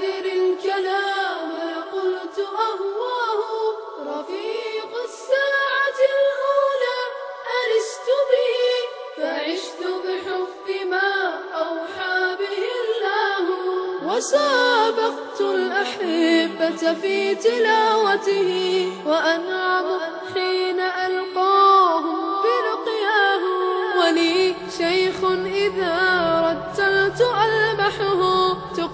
أدر الكلام قلت أهواه رفيق الساعة الأولى ألست به فعشت بحب ما أوحى به الله وسابقت الأحبة في تلاوته وأنعم حين ألقاهم بلقياه ولي شيخ إذا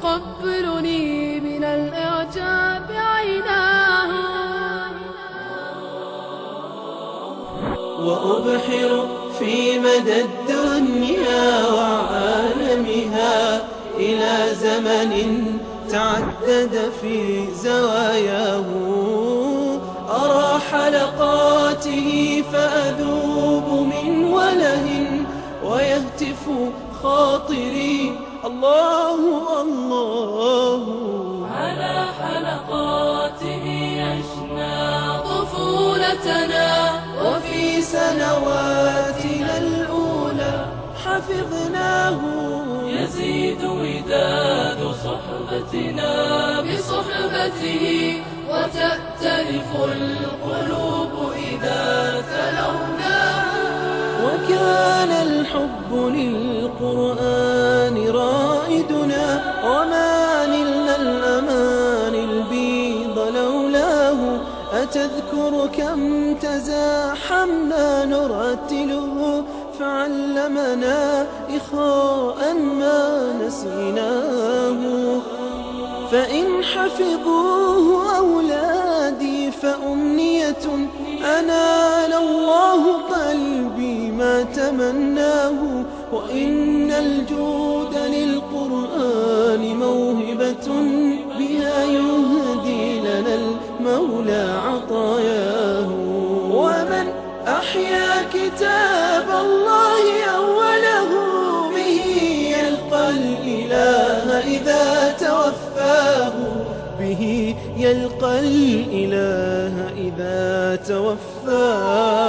تقبلني من الإعجاب عيناه. وأبحر في مدى الدنيا وعالمها إلى زمن تعدد في زواياه. أرى حلقاته فأذوب من وله ويهتف خاطري. الله الله. على حلقاته عشنا طفولتنا. وفي سنواتنا الأولى حفظناه. يزيد وداد صحبتنا بصحبته وتأتلف القلوب إذا تلوناه وكان الحب للقرآن وما نلنا الأمان البيض لولاه. أتذكر كم تزاحمنا؟ نرتله فعلمنا إخاء ما نسيناه. فإن حفظوه أولادي فأمنية أنال الله قلبي. ما تمناه وإن الجود للقرآن موهبة بها يهدي لنا المولى عطاياه. ومن أحيا كتاب الله أوله به يلقى الإله إذا توفاه. به يلقى الإله إذا توفاه.